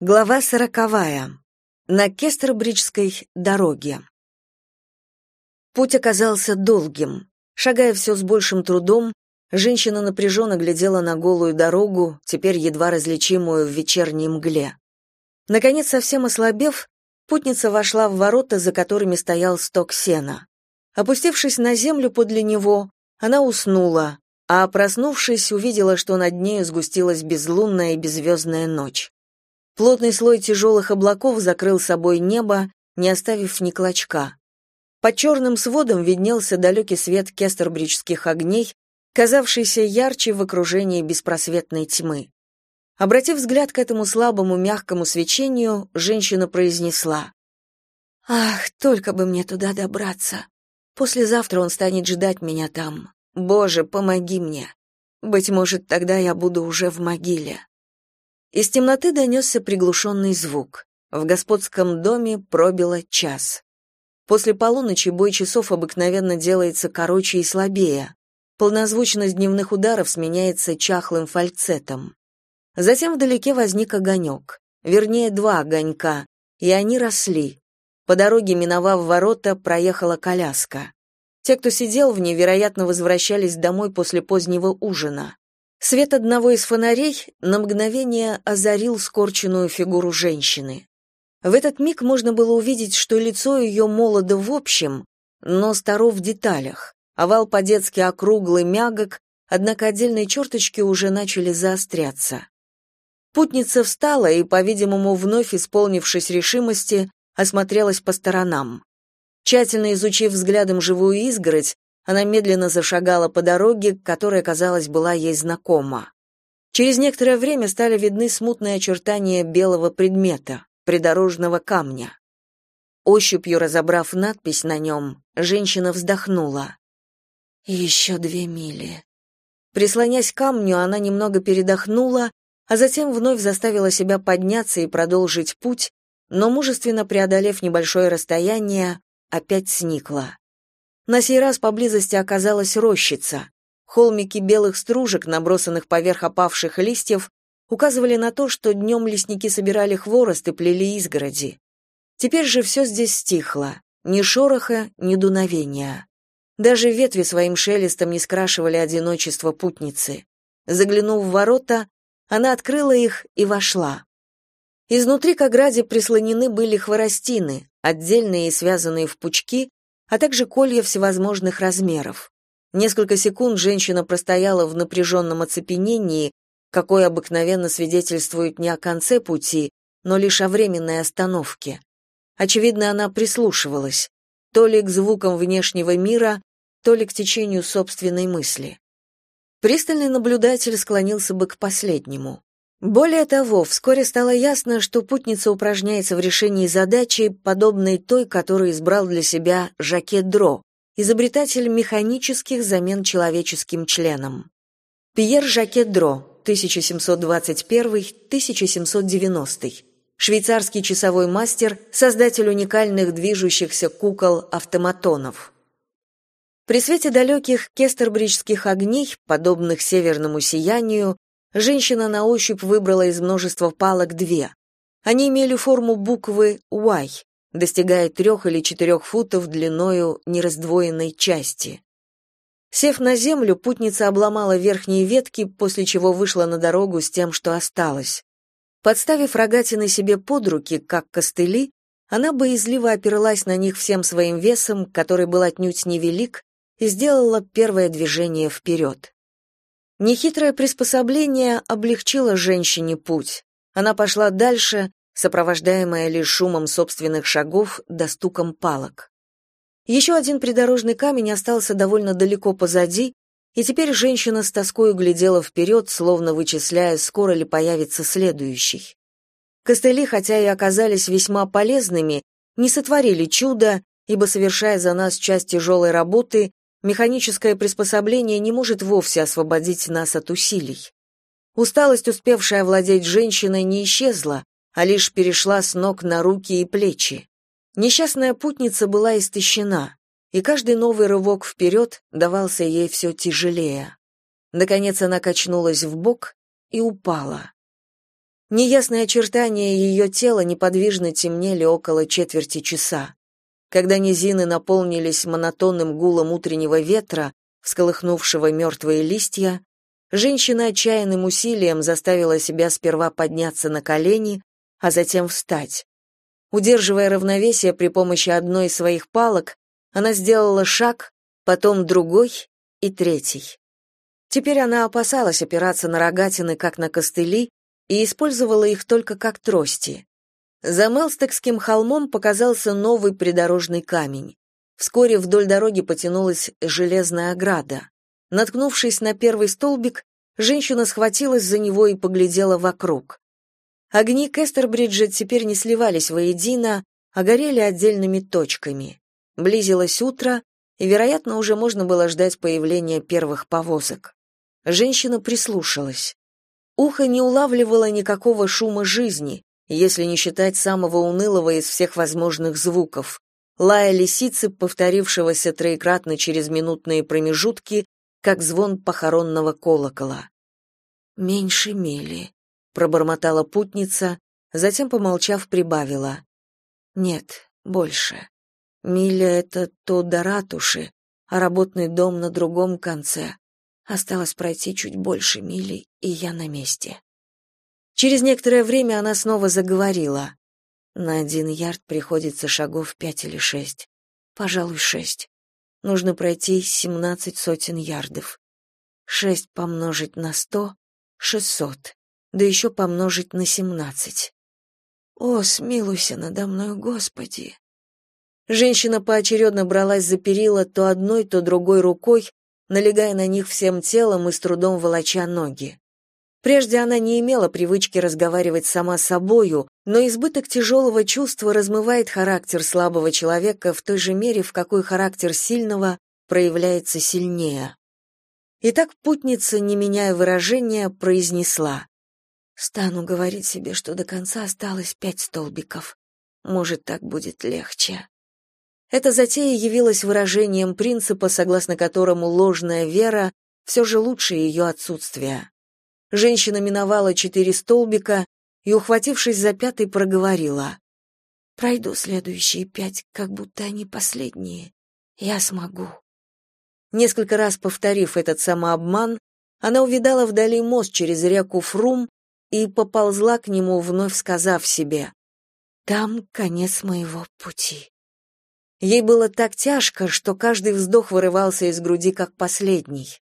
Глава сороковая. На Кестербриджской дороге. Путь оказался долгим. Шагая все с большим трудом, женщина напряженно глядела на голую дорогу, теперь едва различимую в вечерней мгле. Наконец, совсем ослабев, путница вошла в ворота, за которыми стоял сток сена. Опустившись на землю подле него, она уснула, а, проснувшись, увидела, что над нею сгустилась безлунная и беззвездная ночь. Плотный слой тяжелых облаков закрыл собой небо, не оставив ни клочка. Под черным сводом виднелся далекий свет кестербриджских огней, казавшийся ярче в окружении беспросветной тьмы. Обратив взгляд к этому слабому мягкому свечению, женщина произнесла: "Ах, только бы мне туда добраться. Послезавтра он станет ждать меня там. Боже, помоги мне. Быть может, тогда я буду уже в могиле". Из темноты донесся приглушенный звук. В господском доме пробило час. После полуночи бой часов обыкновенно делается короче и слабее. Полнозвучность дневных ударов сменяется чахлым фальцетом. Затем вдалеке возник огонек, вернее, два огонька, и они росли. По дороге, миновав ворота, проехала коляска. Те, кто сидел в ней, вероятно, возвращались домой после позднего ужина. Свет одного из фонарей на мгновение озарил скорченную фигуру женщины. В этот миг можно было увидеть, что лицо ее молодо в общем, но старо в деталях. Овал по-детски округлый, мягок, однако отдельные черточки уже начали заостряться. Путница встала и, по-видимому, вновь исполнившись решимости, осмотрелась по сторонам. Тщательно изучив взглядом живую изгородь, она медленно зашагала по дороге, которая, казалось, была ей знакома. Через некоторое время стали видны смутные очертания белого предмета, придорожного камня. Ощупью разобрав надпись на нем, женщина вздохнула. «Еще две мили». Прислонясь к камню, она немного передохнула, а затем вновь заставила себя подняться и продолжить путь, но мужественно преодолев небольшое расстояние, опять сникла. На сей раз поблизости оказалась рощица. Холмики белых стружек, набросанных поверх опавших листьев, указывали на то, что днем лесники собирали хворост и плели изгороди. Теперь же все здесь стихло, ни шороха, ни дуновения. Даже ветви своим шелестом не скрашивали одиночество путницы. Заглянув в ворота, она открыла их и вошла. Изнутри к ограде прислонены были хворостины, отдельные и связанные в пучки, а также колья всевозможных размеров. Несколько секунд женщина простояла в напряженном оцепенении, какое обыкновенно свидетельствует не о конце пути, но лишь о временной остановке. Очевидно, она прислушивалась, то ли к звукам внешнего мира, то ли к течению собственной мысли. Пристальный наблюдатель склонился бы к последнему. Более того, вскоре стало ясно, что путница упражняется в решении задачи, подобной той, которую избрал для себя Жаке Дро, изобретатель механических замен человеческим членам. Пьер Жаке Дро, 1721-1790, швейцарский часовой мастер, создатель уникальных движущихся кукол-автоматонов. При свете далеких кестербриджских огней, подобных северному сиянию, Женщина на ощупь выбрала из множества палок две. Они имели форму буквы Y, достигая трех или четырех футов длиною нераздвоенной части. Сев на землю, путница обломала верхние ветки, после чего вышла на дорогу с тем, что осталось. Подставив рогатины себе под руки, как костыли, она боязливо опиралась на них всем своим весом, который был отнюдь невелик, и сделала первое движение вперед. Нехитрое приспособление облегчило женщине путь. Она пошла дальше, сопровождаемая лишь шумом собственных шагов да стуком палок. Еще один придорожный камень остался довольно далеко позади, и теперь женщина с тоской глядела вперед, словно вычисляя, скоро ли появится следующий. Костыли, хотя и оказались весьма полезными, не сотворили чуда, ибо, совершая за нас часть тяжелой работы, Механическое приспособление не может вовсе освободить нас от усилий. Усталость, успевшая овладеть женщиной, не исчезла, а лишь перешла с ног на руки и плечи. Несчастная путница была истощена, и каждый новый рывок вперед давался ей все тяжелее. Наконец она качнулась в бок и упала. Неясные очертания ее тела неподвижно темнели около четверти часа. Когда низины наполнились монотонным гулом утреннего ветра, всколыхнувшего мертвые листья, женщина отчаянным усилием заставила себя сперва подняться на колени, а затем встать. Удерживая равновесие при помощи одной из своих палок, она сделала шаг, потом другой и третий. Теперь она опасалась опираться на рогатины, как на костыли, и использовала их только как трости. За Мелстекским холмом показался новый придорожный камень. Вскоре вдоль дороги потянулась железная ограда. Наткнувшись на первый столбик, женщина схватилась за него и поглядела вокруг. Огни Кестербриджа теперь не сливались воедино, а горели отдельными точками. Близилось утро, и, вероятно, уже можно было ждать появления первых повозок. Женщина прислушалась. Ухо не улавливало никакого шума жизни, если не считать самого унылого из всех возможных звуков — лая лисицы, повторившегося троекратно через минутные промежутки, как звон похоронного колокола. «Меньше мили», — пробормотала путница, затем, помолчав, прибавила. «Нет, больше. Миля — это то до ратуши, а работный дом на другом конце. Осталось пройти чуть больше мили, и я на месте. Через некоторое время она снова заговорила. На один ярд приходится шагов пять или шесть. Пожалуй, шесть. Нужно пройти семнадцать сотен ярдов. Шесть помножить на сто — шестьсот. Да еще помножить на семнадцать. О, смилуйся надо мной, Господи! Женщина поочередно бралась за перила то одной, то другой рукой, налегая на них всем телом и с трудом волоча ноги. Прежде она не имела привычки разговаривать сама с собою, но избыток тяжелого чувства размывает характер слабого человека в той же мере, в какой характер сильного проявляется сильнее. Итак, путница, не меняя выражения, произнесла. «Стану говорить себе, что до конца осталось пять столбиков. Может, так будет легче». Эта затея явилась выражением принципа, согласно которому ложная вера все же лучше ее отсутствия. Женщина миновала четыре столбика и, ухватившись за пятый, проговорила. «Пройду следующие пять, как будто они последние. Я смогу». Несколько раз повторив этот самообман, она увидала вдали мост через реку Фрум и поползла к нему, вновь сказав себе «Там конец моего пути». Ей было так тяжко, что каждый вздох вырывался из груди как последний.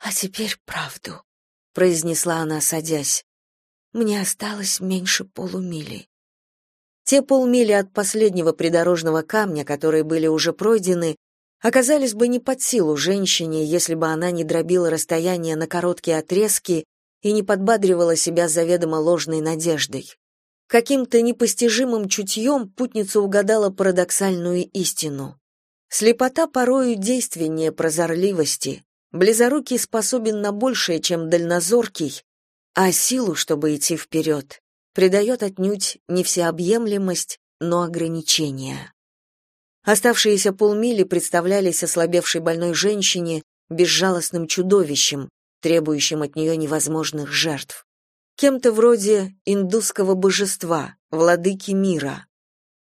«А теперь правду», — произнесла она, садясь. «Мне осталось меньше полумили». Те полмили от последнего придорожного камня, которые были уже пройдены, оказались бы не под силу женщине, если бы она не дробила расстояние на короткие отрезки и не подбадривала себя заведомо ложной надеждой. Каким-то непостижимым чутьем путница угадала парадоксальную истину. Слепота порою действеннее прозорливости. Близорукий способен на большее, чем дальнозоркий, а силу, чтобы идти вперед, придает отнюдь не всеобъемлемость, но ограничения. Оставшиеся полмили представлялись ослабевшей больной женщине безжалостным чудовищем, требующим от нее невозможных жертв кем-то вроде индусского божества, владыки мира.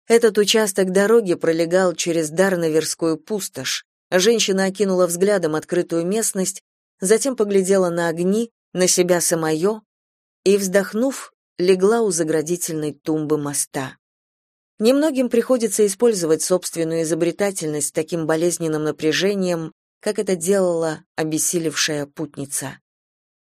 Этот участок дороги пролегал через Дарноверскую пустошь. Женщина окинула взглядом открытую местность, затем поглядела на огни, на себя самое и, вздохнув, легла у заградительной тумбы моста. Немногим приходится использовать собственную изобретательность таким болезненным напряжением, как это делала обессилевшая путница.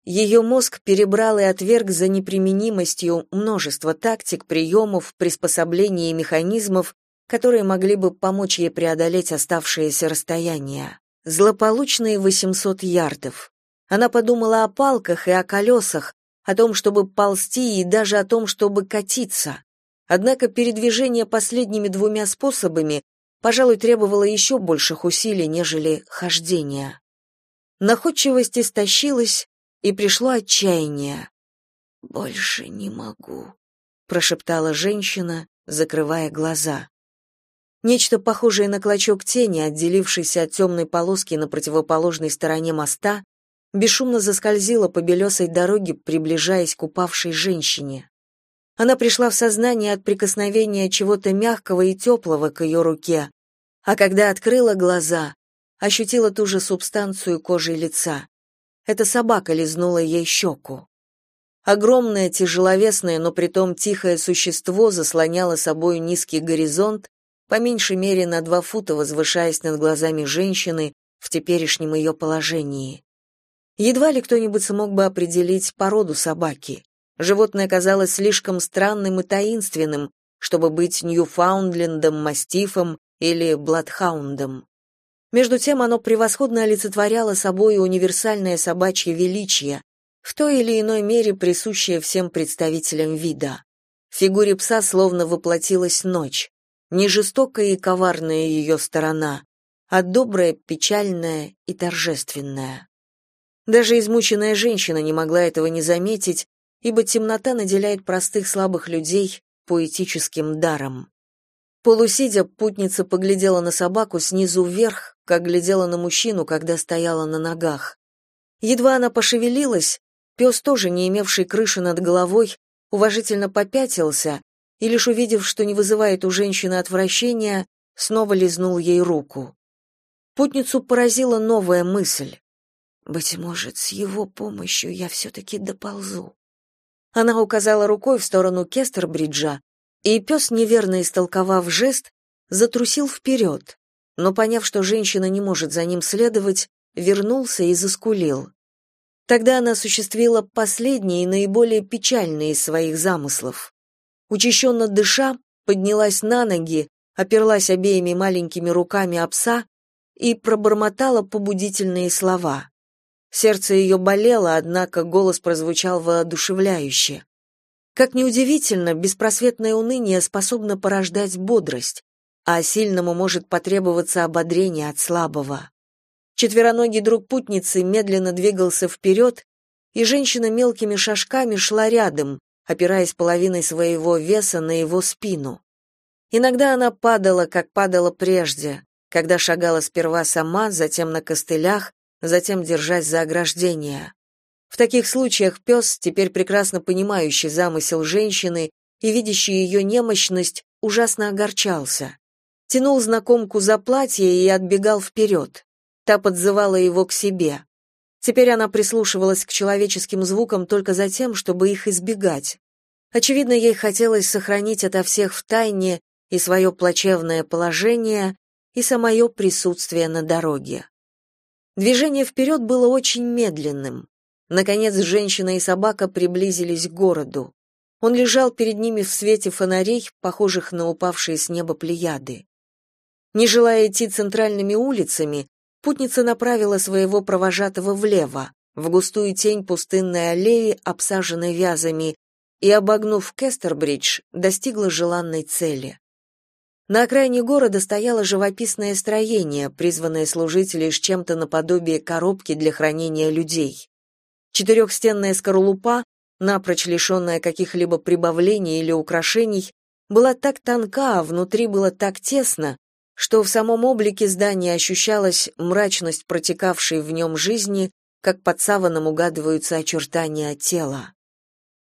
Ее мозг перебрал и отверг за неприменимостью множество тактик, приемов, приспособлений и механизмов, которые могли бы помочь ей преодолеть оставшееся расстояние. Злополучные 800 ярдов. Она подумала о палках и о колесах, о том, чтобы ползти и даже о том, чтобы катиться. Однако передвижение последними двумя способами, пожалуй, требовало еще больших усилий, нежели хождение. Находчивость истощилась, и пришло отчаяние. «Больше не могу», — прошептала женщина, закрывая глаза. Нечто похожее на клочок тени, отделившийся от темной полоски на противоположной стороне моста, бесшумно заскользила по белесой дороге, приближаясь к упавшей женщине. Она пришла в сознание от прикосновения чего-то мягкого и теплого к ее руке, а когда открыла глаза, ощутила ту же субстанцию кожи лица. Эта собака лизнула ей щеку. Огромное, тяжеловесное, но притом тихое существо заслоняло собой низкий горизонт, по меньшей мере на два фута возвышаясь над глазами женщины в теперешнем ее положении. Едва ли кто-нибудь смог бы определить породу собаки. Животное казалось слишком странным и таинственным, чтобы быть Ньюфаундлендом, мастифом или бладхаундом. Между тем оно превосходно олицетворяло собой универсальное собачье величие, в той или иной мере присущее всем представителям вида. В фигуре пса словно воплотилась ночь, не жестокая и коварная ее сторона, а добрая, печальная и торжественная. Даже измученная женщина не могла этого не заметить, ибо темнота наделяет простых слабых людей поэтическим даром. Полусидя, путница поглядела на собаку снизу вверх, как глядела на мужчину, когда стояла на ногах. Едва она пошевелилась, пес, тоже не имевший крыши над головой, уважительно попятился и, лишь увидев, что не вызывает у женщины отвращения, снова лизнул ей руку. Путницу поразила новая мысль. «Быть может, с его помощью я все-таки доползу». Она указала рукой в сторону Кестербриджа, и пес, неверно истолковав жест, затрусил вперед, но, поняв, что женщина не может за ним следовать, вернулся и заскулил. Тогда она осуществила последний и наиболее печальный из своих замыслов. Учащенно дыша, поднялась на ноги, оперлась обеими маленькими руками об пса и пробормотала побудительные слова. Сердце ее болело, однако голос прозвучал воодушевляюще. Как неудивительно, беспросветное уныние способно порождать бодрость, а сильному может потребоваться ободрение от слабого. Четвероногий друг путницы медленно двигался вперед, и женщина мелкими шажками шла рядом, опираясь половиной своего веса на его спину. Иногда она падала, как падала прежде, когда шагала сперва сама, затем на костылях, затем держась за ограждение. В таких случаях пес, теперь прекрасно понимающий замысел женщины и видящий ее немощность, ужасно огорчался. Тянул знакомку за платье и отбегал вперед. Та подзывала его к себе. Теперь она прислушивалась к человеческим звукам только за тем, чтобы их избегать. Очевидно, ей хотелось сохранить ото всех в тайне и свое плачевное положение, и самое присутствие на дороге. Движение вперед было очень медленным. Наконец женщина и собака приблизились к городу. Он лежал перед ними в свете фонарей, похожих на упавшие с неба плеяды. Не желая идти центральными улицами, путница направила своего провожатого влево, в густую тень пустынной аллеи, обсаженной вязами, и, обогнув Кестербридж, достигла желанной цели. На окраине города стояло живописное строение, призванное служить лишь чем-то наподобие коробки для хранения людей. Четырехстенная скорлупа, напрочь лишенная каких-либо прибавлений или украшений, была так тонка, а внутри было так тесно, что в самом облике здания ощущалась мрачность протекавшей в нем жизни, как под саваном угадываются очертания тела.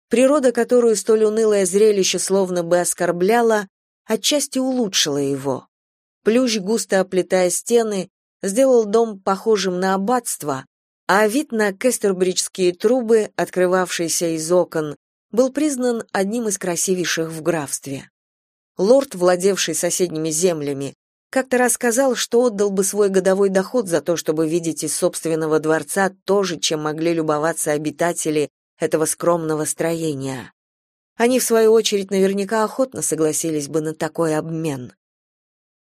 Природа, которую столь унылое зрелище словно бы оскорбляло, отчасти улучшила его. Плющ, густо оплетая стены, сделал дом похожим на аббатство, а вид на кестербриджские трубы, открывавшиеся из окон, был признан одним из красивейших в графстве. Лорд, владевший соседними землями, как-то рассказал, что отдал бы свой годовой доход за то, чтобы видеть из собственного дворца то же, чем могли любоваться обитатели этого скромного строения. Они, в свою очередь, наверняка охотно согласились бы на такой обмен.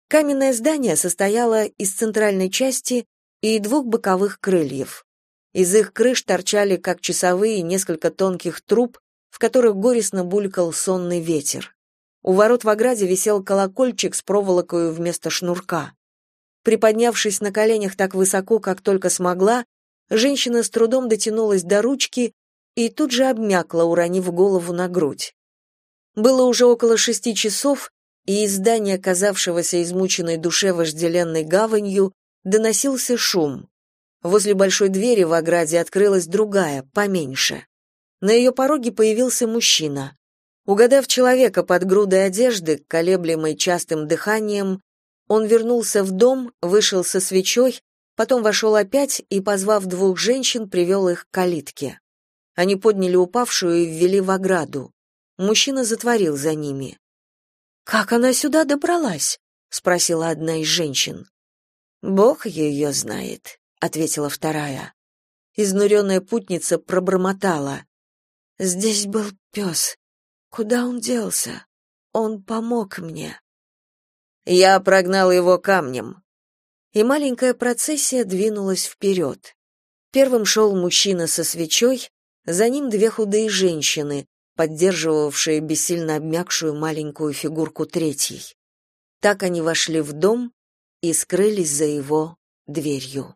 Каменное здание состояло из центральной части и двух боковых крыльев. Из их крыш торчали, как часовые, несколько тонких труб, в которых горестно булькал сонный ветер. У ворот в ограде висел колокольчик с проволокой вместо шнурка. Приподнявшись на коленях так высоко, как только смогла, женщина с трудом дотянулась до ручки и тут же обмякла, уронив голову на грудь. Было уже около шести часов, и из здания, казавшегося измученной душе вожделенной гаванью, доносился шум. Возле большой двери в ограде открылась другая, поменьше. На ее пороге появился мужчина. Угадав человека под грудой одежды, колеблемой частым дыханием, он вернулся в дом, вышел со свечой, потом вошел опять и, позвав двух женщин, привел их к калитке. Они подняли упавшую и ввели в ограду. Мужчина затворил за ними. «Как она сюда добралась?» — спросила одна из женщин. «Бог ее знает», — ответила вторая. Изнуренная путница пробормотала. «Здесь был пес. Куда он делся? Он помог мне». Я прогнал его камнем. И маленькая процессия двинулась вперед. Первым шел мужчина со свечой, за ним две худые женщины, поддерживавшие бессильно обмякшую маленькую фигурку третьей. Так они вошли в дом и скрылись за его дверью.